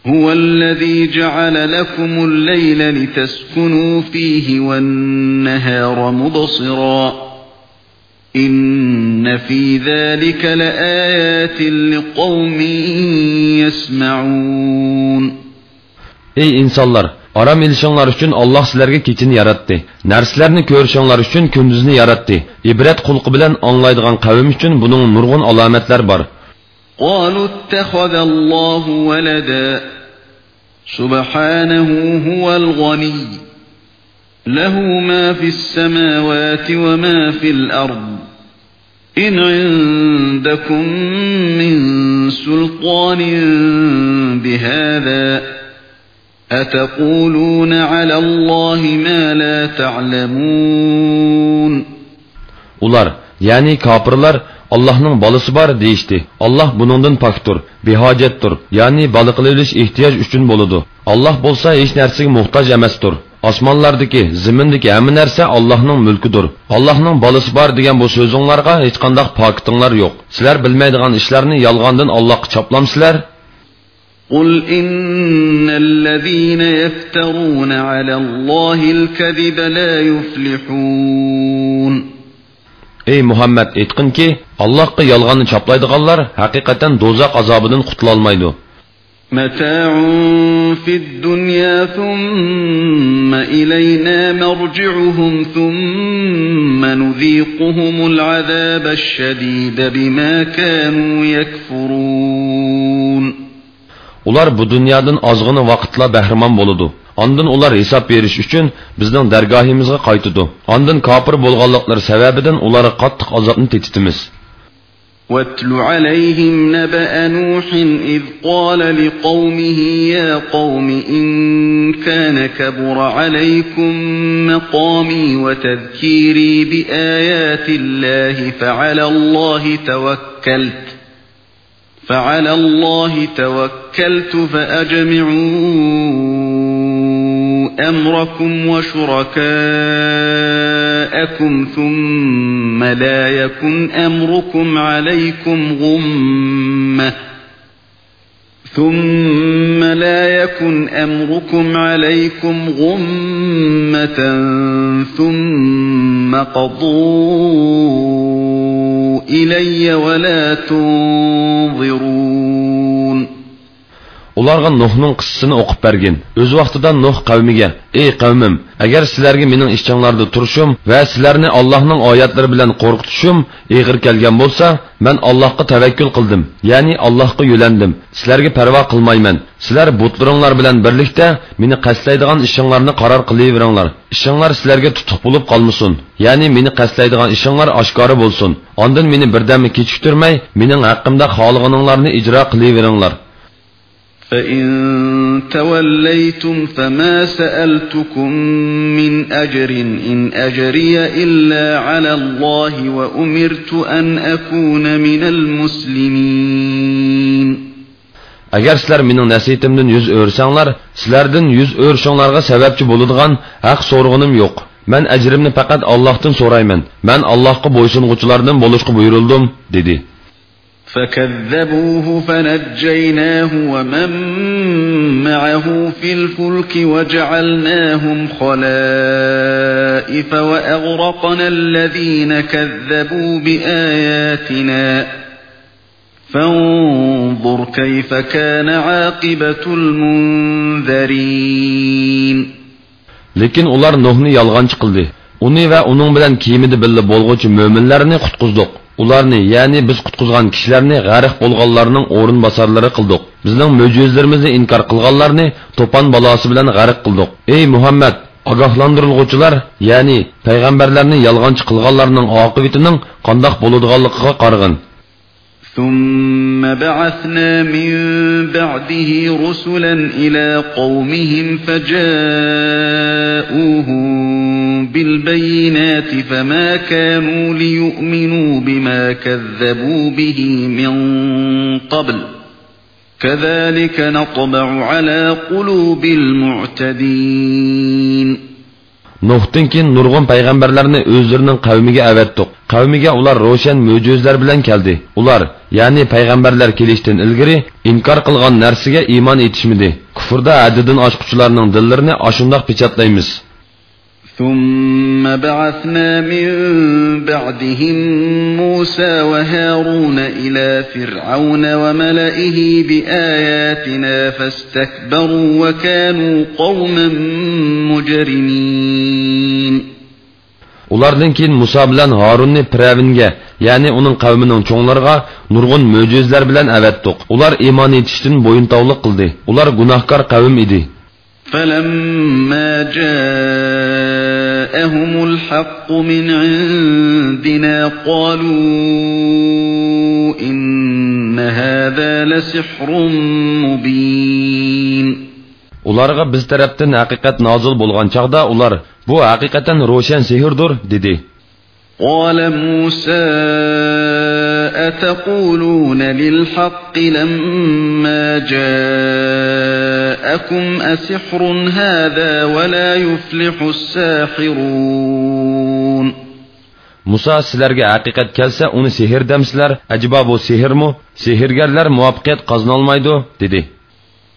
هو الذي جعل لكم الليل لتسكنوا فيه والنهار مبصرا إن في ذلك لآيات لقوم يسمعون ey insonlar Aram ilishinglar uchun Alloh sizlarga kechini yaratdi. Narsalarni ko'rishinglar uchun kunduzni yaratdi. Ibrat xulqi bilan anglaydigan qavm uchun buning nurg'un alomatlar bor. قالوا اتخذ الله ولدا سبحانه هو الغني له ما في السماوات وما في الأرض إن عندكم من سلطان بهذا أتقولون على الله ما لا تعلمون Ular, ya'ni kofirlar Allohning bolasi bor deyishdi. Alloh buningdan pokdir, behojatdir, ya'ni bola qililish ehtiyoj uchun bo'ladi. Alloh bo'lsa hech narsaga muhtoj emasdir. Osmonlardagi, zimindagi hamma narsa Allohning mulkidir. Allohning bolasi bor degan bu so'zinglarga hech qanday pokitinglar yo'q. Sizlar bilmaydigan ishlarni yolg'ondan Allohga choplamsizlar? قل إن الذين يفترون على الله الكذب لا يفلحون Ey Muhammad aytqinki, Allohga yolg'onni choplaydiganlar haqiqatan do'zax azobidan qutulolmaydi. متاع في الدنيا ثم إلينا مرجعهم ثم نذيقهم العذاب الشديد بما كانوا يكفرون Ular bu dunyodan ozg'ini vaqtla bahramon bo'ladi. Ondan ular hisob berish uchun bizning dargohimizga qaytadi. Ondan kofir bo'lganliklari sababidan ularga qattiq azobni tetitimiz. واتل عليهم نبأ نوح إذ قال لقومه يا قوم إن كان كبر عليكم مقامي وتذكيري بآيات الله فعلى الله توكلت فعلى الله توكلت فأجمعوا أمركم وشركاءكم ثم لا يكن أمركم عليكم غمة. ثم لا يكن أمركم عليكم غمة ثم قضوا إلي ولا تنظرون ularga nuhning qissasini o'qib bergin o'z vaqtida nuh qavmiga ey qavmim agar sizlarga mening ishchanglarda turishim va sizlarni allohning oyatlari bilan qo'rqitishim ig'ir kelgan bo'lsa man allohga tavakkul qildim ya'ni allohga yo'landim sizlarga parvo qilmayman sizlar butlaringlar bilan birlikda meni qasdlaydigan ishinglarni qaror qilaveringlar ishinglar sizlarga tutuq bo'lib qolmasin ya'ni meni qasdlaydigan ishinglar oshkora bo'lsin ondan meni birdamni kechiktirmay mening haqqimda xohlaganinglarni ijro qilaveringlar فإن توليتم فما سألتكم من أجر إن أجري إلا على الله وأمرت أن أكون من المسلمين agar sizlar mening nasihatimdan yuz o'rsanglar sizlardan yuz o'rishinglarga sababchi bo'ladigan haq so'rg'inim yo'q man ajrimni faqat allohdan so'rayman man allohga bo'ysung'uvchilardan bo'lishga buyurildim dedi فكذبوه فنجيناه ومن معه في الفلك وجعلناهم خلائف وأغرقنا الذين كذبوا بآياتنا. فانظر كيف كان عاقبة المنذرين. lekin ular nuhni yolg'onchi qildi uni va uning bilan kiyimida billa bo'lg'uvchi mo'minlarni qutqizdik ularni ya'ni biz qutqizgan kishilarni g'arq bo'lganlarning o'rin bosarlari qildik bizning mo'jizlarimizni inkor qilganlarni to'pon balosi bilan g'arq qildik ey muhammad ogohlantirilg'uvchilar ya'ni payg'ambarlarni yolg'onchi qilganlarning oqibatining qandoq bo'ladiganligiga qarag'in ثم بعثنا من بعده رسلا إلى قومهم فجاءوهم بالبينات فما كانوا ليؤمنوا بما كذبوا به من قبل كذلك نطبع على قلوب المعتدين Nuhdan keyin nurg'un payg'ambarlarni o'zlarining qavmiga avatdiq. Qavmiga ular ro'shan mo'jizlar bilan keldi. Ular, ya'ni payg'ambarlar kelishdan ilgari inkor qilgan narsaga iymon etishmidi. Kufrda adidan oshquchilarning dillarini ashundoq pechatlaymiz. ثم بعثنا من بعدهم موسى وهارون إلى فرعون وملئه بآياتنا فاستكبروا وكانوا قوما مجرمين Ulardan keyin Musa bilan Harunni Piravinga, ya'ni uning qavmining cho'nglariga nurg'un mo'jizlar bilan avatdiq. Ular iymon etishdan bo'yintovliq qildi. Ular gunohkor qavm edi. فلما جاءهم الحق من عندنا قالوا إن هذا لسحر مبين ularga biz tarafdan haqiqat nozil bo'lgan chog'da ular bu haqiqatan ro'shan sehrdir dedi قال موسى أتقولون للحق لما جاءكم أسحر هذا ولا يفلح الساحرون. موسى سلرگ حقیقت کلسه اون سهر دمسلر. اجبا بو سهر مو؟ سهرگرلر موابقیت قزنالمایدو دیدی.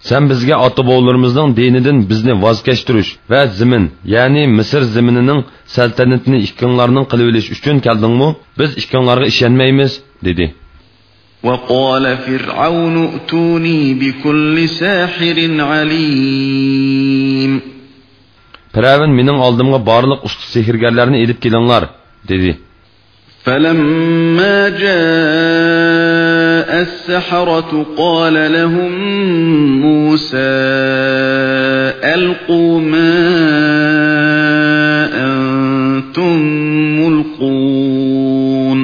Sen bizga ota-bovlarimizning dinidan bizni voz kechtirish va zimin, ya'ni Misr ziminining saltanatini ikkinglarning qilib olish uchun keldingmi? Biz ikkinglarga ishonmaymiz, dedi. وقال فرعون ائتوني بكل ساحر عليم Firavun mening oldimga barliq usta sehrgarlarni elib kelinglar, dedi. فلما جاء السحرة قال لهم موسى ألقوا ما أنتم ملقون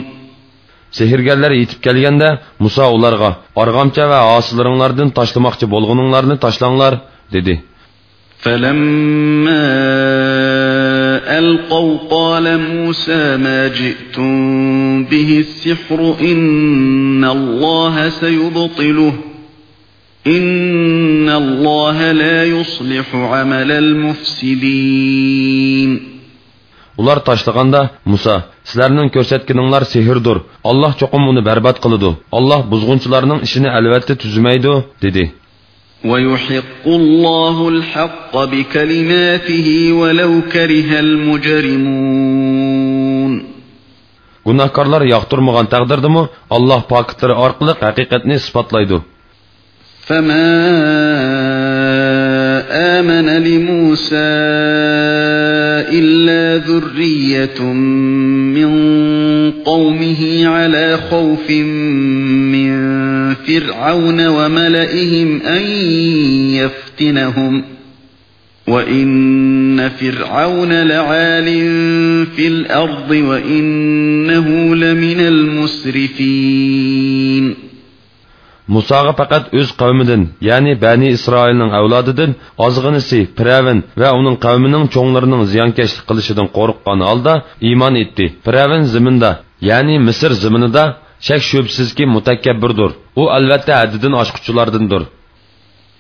Sehrgarlar yetib kelganda Musa ularga arg'amcha va hosilaringlardan tashlamoqchi bo'lganinglarni tashlanglar dedi. فلما ألقوا قال موسى ما جئتم به السحر إن الله سيبطله إن الله لا يصلح عمل المفسدين Ular tashlaganda Musa, sizlarning ko'rsatganinglar sehrdir. Alloh cho'qim uni barbod qiladi. Alloh buzg'unchilarning ishini albatta tuzmaydi, dedi. ويحق الله الحق بكلماته ولو كره المجرمون Gunohkorlar yoqtirmagan taqdirdimi Alloh pokitlari orqali haqiqatni isbotlaydi. فما آمن لموسى إلا ذرية من قومه على خوف من فرعون وملئهم أن يفتنهم وإن فرعون لعال في الأرض وإنه لمن المسرفين Musaga faqat o'z qavmidan, ya'ni Bani Isroilning avlodidan ozg'inisi Firavin va uning qavmining cho'nglarining ziyonkashlik qilishidan qo'rqqan holda iymon etdi. Firavin ziminda, ya'ni Misr ziminida shak shubsizki mutakabbirdir. U albatta haddidan oshquchilardandir.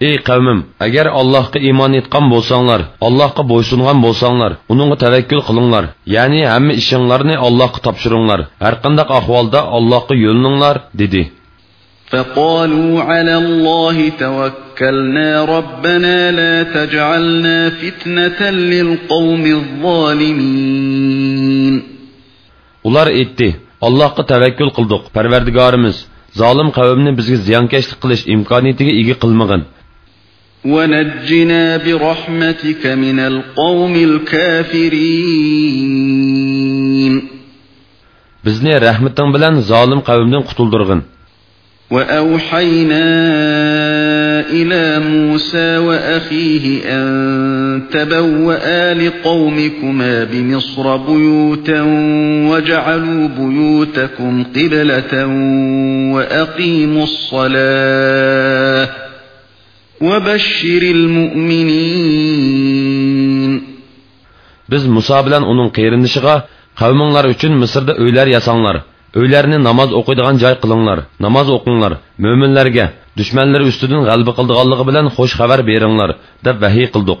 Ey qavmim, agar Allohga iymon etgan bo'lsanglar, Allohga bo'ysungan bo'lsanglar, uningga tavakkul qilinglar. Ya'ni hamma ishinglarni Allohga topshiringlar. Har qanday ahvolda Allohga yo'lininglar, dedi. فقالوا على الله توكلنا ربنا لا تجعلنا فتنة للقوم الظالمين Ular aytdi: Allohga tavakkul qildik, Parvardigorimiz. Zolim qavmni bizga ziyonkashlik qilish imkoniyatiga ega qilmagan. ونجنا برحمتك من القوم الكافرين Bizni rahmeting bilan zolim qavmdan qutuldirgin. وأوحينا إلى موسى وأخيه أن تبوأ لقومكما بمصر بيوتا وجعلوا بيوتكم قبلة وأقيموا الصلاة وبشر المؤمنين Biz Musa bilan uning qeyrinishig'a qavminglar uchun Misrda uylar yasanglar. Uylarni namoz o'qiydigan joy qilinglar. Namoz o'qinglar. Mo'minlarga dushmanlar ustidan g'alaba qildiganligi bilan xush xabar beringlar deb vahiy qildik.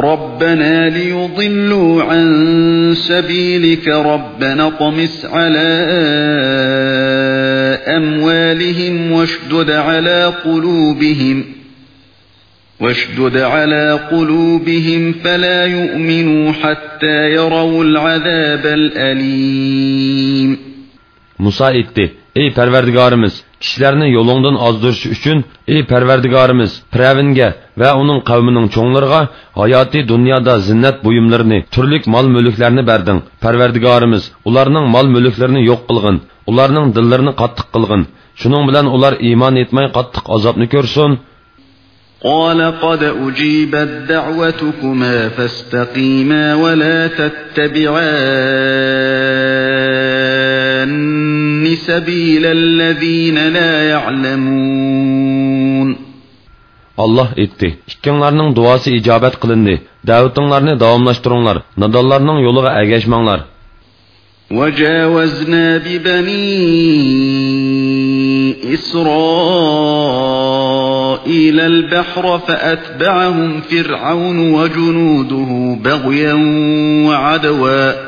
ربنا ليضلوا عن سبيلك ربنا طمس على أموالهم واشدد على قلوبهم واشدد على قلوبهم فلا يؤمنوا حتى يروا العذاب الأليم Musa etti, ey Parvardigorimiz, kishilarni yo'lingdan ozdirish uchun, ey Parvardigorimiz, Piravinga va uning qavmining cho'nglariga hayoti dunyoda zinnat buyumlarini, turlik mol-mulklarni berding. Parvardigorimiz, ularning mol-mulklarini yo'q qilgin, ularning dillarini qattiq qilgin. Shuning bilan ular iymon etmay qattiq azobni ko'rsin. قال قد أجيبت دعوتكما فاستقيما ولا تتبعان سبيل الذين لا يعلمون Allah etdi. İkkinglarning duosi ijobat qilindi. Da'vatinglarni davomlashtiringlar. Nadonlarning yo'liga ergashmanglar. وجاوزنا ببني إسرائيل البحر فأتبعهم فرعون وجنوده بغيا وعدوا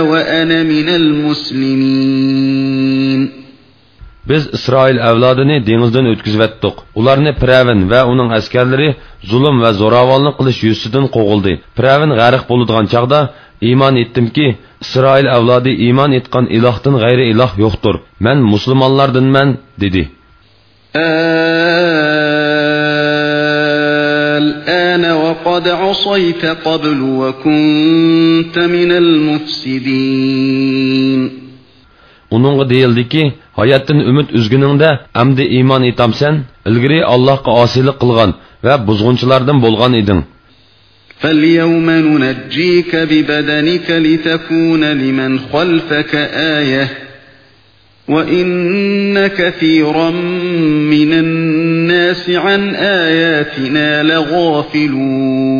وأنا من المسلمين Biz İsrail avlodini dengizdan o'tkazib etdik. Ularni Piravin va uning askarlari zulm va zo'ravonlik qilish yuzidan qo'g'ildi. Piravin g'arq bo'ladigan chaqda iymon etdimki isroil avlodi iymon etgan ilohdan g'ayri iloh yo'qdir man musulmonlardanman dedi الآن وقد عصيت قبل وكنت من المفسدين Uningga deyildiki, hayotdan umid uzguningda amdi iymon etamsan, ilgari Allohga osiylik qilgan va buzg'unchilardan bo'lgan eding. فاليوم ننجيك ببدنك لتكون لمن خلفك آية وإن كثيرا من الناس عن آياتنا لغافلون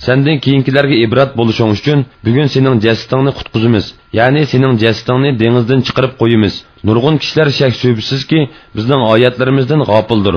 Senden keyinkilerge ibrat buluşun üçün bugün senin cesetini kutkuzumuz. Yani senin cesetini denizden çıkarıp koyumuz. Nurgun kişiler şek ki bizden ayetlerimizden gafıldır.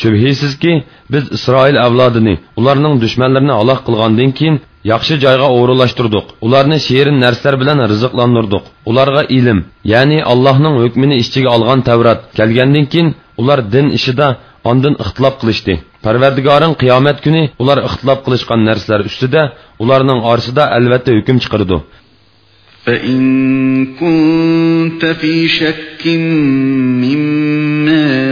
shubhisizki biz isroil avlodini ularning dushmanlarini halok qilgandan keyin yaxshi joyga o'rinlashtirdik ularni sherin narsalar bilan rizqlantirdik ularga ilm ya'ni allohning hukmini ichiga olgan tavrat kelgandan keyin ular din ishida ondan ixtilof qilishdi parvardigoring qiyomat kuni ular ixtilof qilishgan narsalar ustida ularning orasida albatta hukm chiqardi فإن كنت في شك مما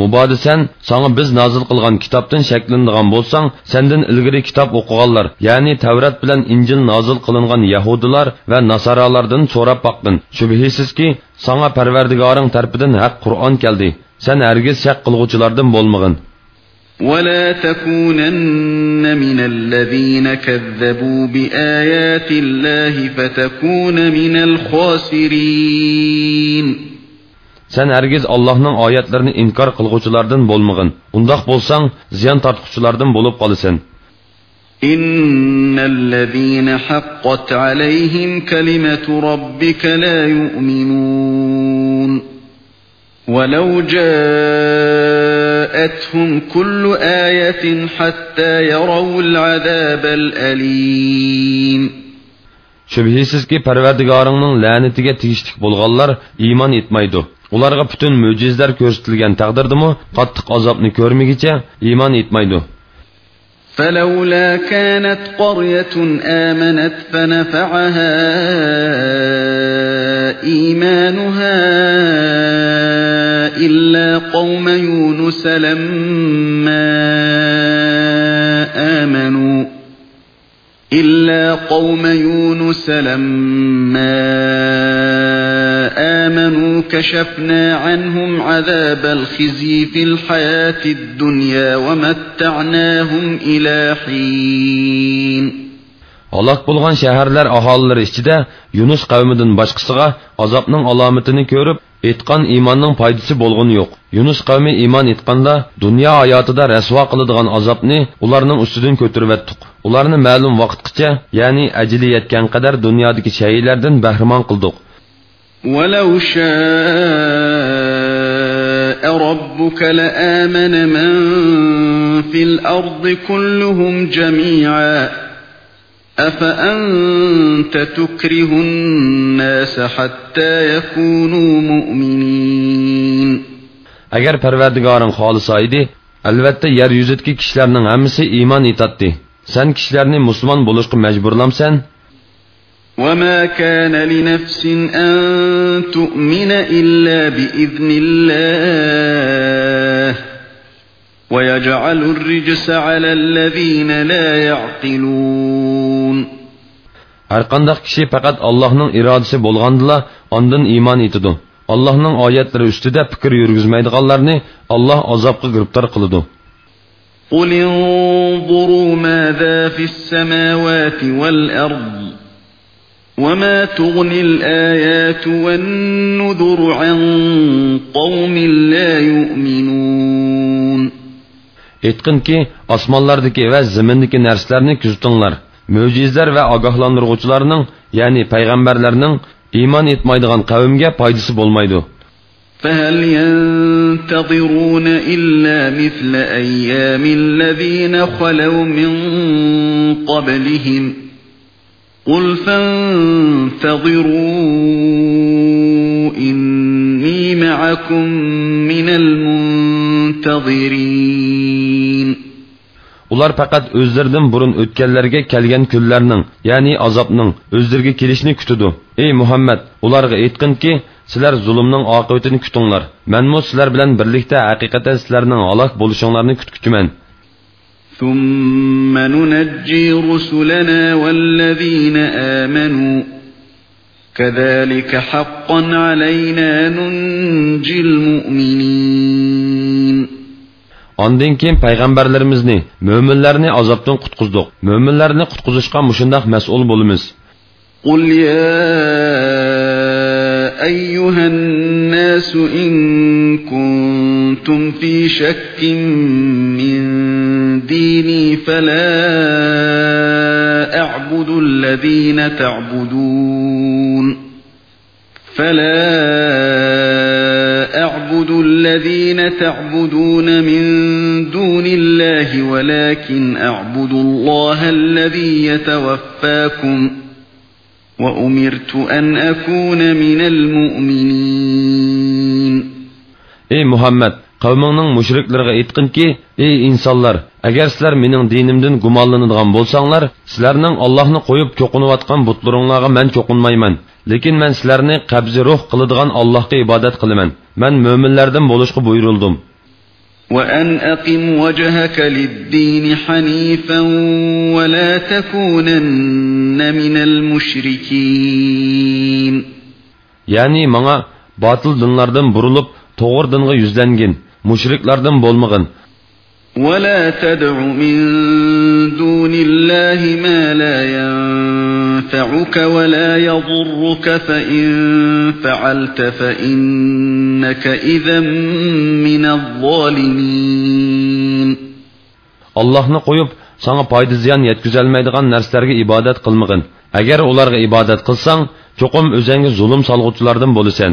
Mubadi sen, sana biz nazil qilgan kitobdan shaklanadigan bo'lsang, sendan ilgari kitob o'qiganlar, ya'ni Tavrat bilan Injil nazil qilingan yahudilar va nasoralardan so'rab boqdin. Shubhisizki, sana Parvardigoring tarafidan haq Qur'on keldi. Sen hargiz shak qilguvchilardan bo'lmag'in. ولا تكونن من الذين كذبوا بآيات الله فتكون من الخاسرين Sen hergiz Allah'ın ayetlerini inkar kılgıçılardan bolmağın. Undak bolsan ziyan tartqıçılardan bolup qalısın. إن الذين حقت عليهم كلمة ربك لا يؤمنون ولو جاءتهم كل آية حتى يروا العذاب الأليم Şübhisizki Perverdigarının lanetiga tegishlik bo'lganlar iymon etmaydi. Ularga butun mo'jizlar ko'rsatilgan taqdirdimi, qattiq azobni ko'rmagicha iymon etmaydi. فلولا كانت قرية آمنت فنفعها إيمانها إلا قوم يونس لما آمنوا إلا قوم يونس لما آمنوا كشفنا عنهم عذاب الخزي في الحياة الدنيا ومتعناهم إلى حين Halak bulgan şəhərlər ahaliləri içində Yunus qavmidən başqasıға azabның alametini görüb etqan imanның faydası bolğunu yo'q. Yunus qavmi iman etqanda dunyo hayotida rasvo qiladigan azobni ularning ustidan ko'tarib etdik. Ularni ma'lum vaqtgacha, ya'ni ajli yetgan qadar dunyodagi shaylardan bahramon qildik. ولو شاء ربك لآمن من في الأرض كلهم جميعا أفأنت تكره الناس حتى يكونوا مؤمنين Agar Parvardigoring xolisa edi, albatta yer yuzidagi kishilarning hammasi iymon etadi. Sen kishilarni musulmon bo'lishga majburlamsan? وما كان لنفس أن تؤمن إلا بإذن الله ويجعل الرجس على الذين لا يعقلون Har qandaq kishi faqat Allohning irodasi bo'lgandila ondan iymon etadi. Allohning oyatlari ustida fikr yurgizmaydiganlarni Alloh azobga giribtor qiladi. قل انظروا ماذا في السماوات والأرض وما تغني الآيات والنذر عن قوم لا يؤمنون Aytqinki, osmonlardagi va zimindagi narsalarni kuzatinglar. Mo'jizlar va ogohlantiruvchilarning, ya'ni payg'ambarlarning iymon etmaydigan qavmga foydasi bo'lmaydi. فهل ينتظرون إلا مثل أيام الذين خلوا من قبلهم قل فانتظروا إني معكم من المنتظرين Ular faqat o'zlaridan burun o'tganlarga kelgan kunlarning, ya'ni azobning o'zlariga kelishini kutadi. Ey Muhammad, ularga aytqinki, sizlar zulmning oqibatini kutinglar. Menmo sizlar bilan birlikda haqiqatan sizlarning halok bo'lishinglarni kutkuchiman. ثم ننجي رسلنا والذين آمنوا كذلك حقا علينا ننجي المؤمنين Ondan keyin payg'ambarlarimizni, mo'minlarni azobdan qutqizdik. Mo'minlarni qutqizishga mushundaq mas'ul bo'lamiz. قل يا أيها الناس إن كنتم في شك من ديني فلا أعبد الذين تعبدون فلا أعبد الذين تعبدون من دون الله ولكن أعبد الله الذي يتوفاكم وأمرت أن أكون من المؤمنين ey muhammad qavmingning mushriklarga aytqinki ey insonlar agar sizlar mening dinimdan gumonlanadigan bo'lsanglar sizlarning ollohni qo'yib cho'qinayotgan butlaringlarga man cho'qinmayman lekin man sizlarni qabzi ruh qiladigan allohga ibodat qilaman man mo'minlardan bo'lishga buyurildim وأن أقم وجهك للدين حنيفا ولا تكونن من المشركين ya'ni manga botil dinlardan burilib to'g'ri dinga yuzlangin mushriklardan bo'lmag'in ولا تدع من دون الله ما لا ينفعك ولا يضرك فإن فعلت فإنك إذا من الظالمين allohni qo'yib sanga foyda ziyon yetkazolmaydigan narsalarga ibodat qilmag'in agar ularga ibodat qilsang cho'qim o'zangga zulm solg'uvchilardan bo'lasan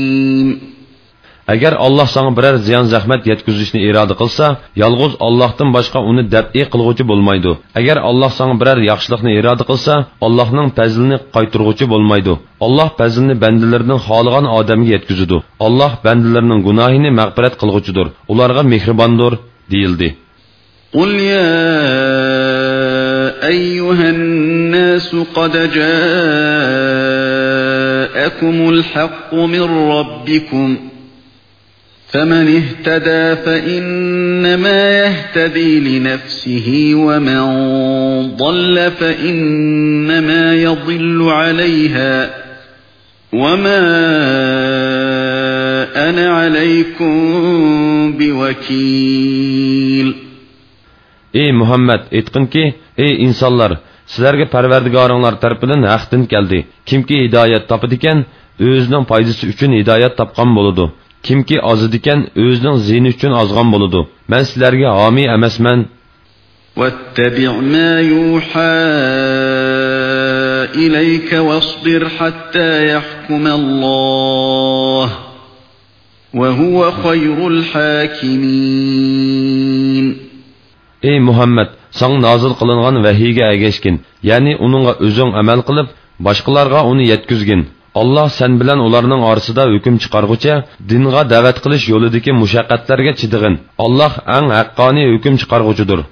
agar alloh sanga biror ziyon zahmat yetkazishni iroda qilsa yolg'iz ollohdan boshqa uni dabiy qilg'uchi bo'lmaydi agar alloh sanga biror yaxshilikni iroda qilsa allohning fazlini qaytarg'uchi bo'lmaydi alloh fazlini bandalarining xohlagan odamga yetkazadi alloh bandalarining gunohini mag'firat qilg'uchidir ularga mehribondir deyildi قل يا أيها الناس قد جاءكم الحق من ربكم فمن اهتدى فإنما يهتدي لنفسه ومن ضل فإنما يضل عليها وما أنا عليكم بوكيل ey muhammad aytqinki ey insonlar sizlarga parvardigoringlar tarafidan haqdin keldi kimki hidoyat topadikan o'zining foydasi uchun hidoyat topgan bo'ladi kimki ozadikan o'zining ziyni uchun ozgan bo'ladi man sizlarga homiy emasman واتبع ما يوحى إليك واصبر حتى يحكم الله وهو خير الحاكمين ey muhammad sang nozil qilingan vahiyga agashgin ya'ni uningga o'zing amal qilib boshqalarga uni yetkazgin alloh sen bilan ularning orasida hukm chiqarg'ucha dinga da'vat qilish yo'lidagi mushaqqatlarga chidig'in alloh ang haqqoniy hukm chiqarg'uchidir